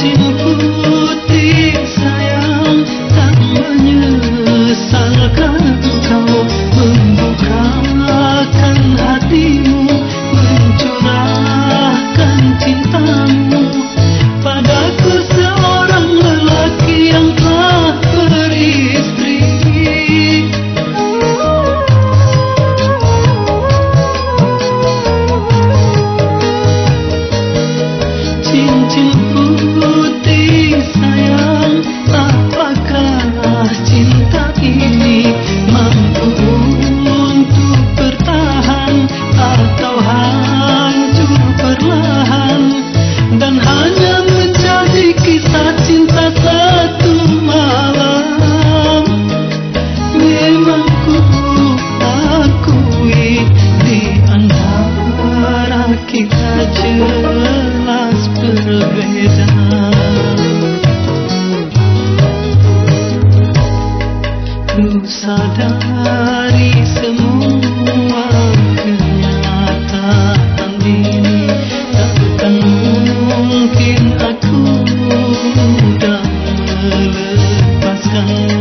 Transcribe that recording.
sin tu sadari semua kenyataan ini takkan mungkin aku dah melepaskan.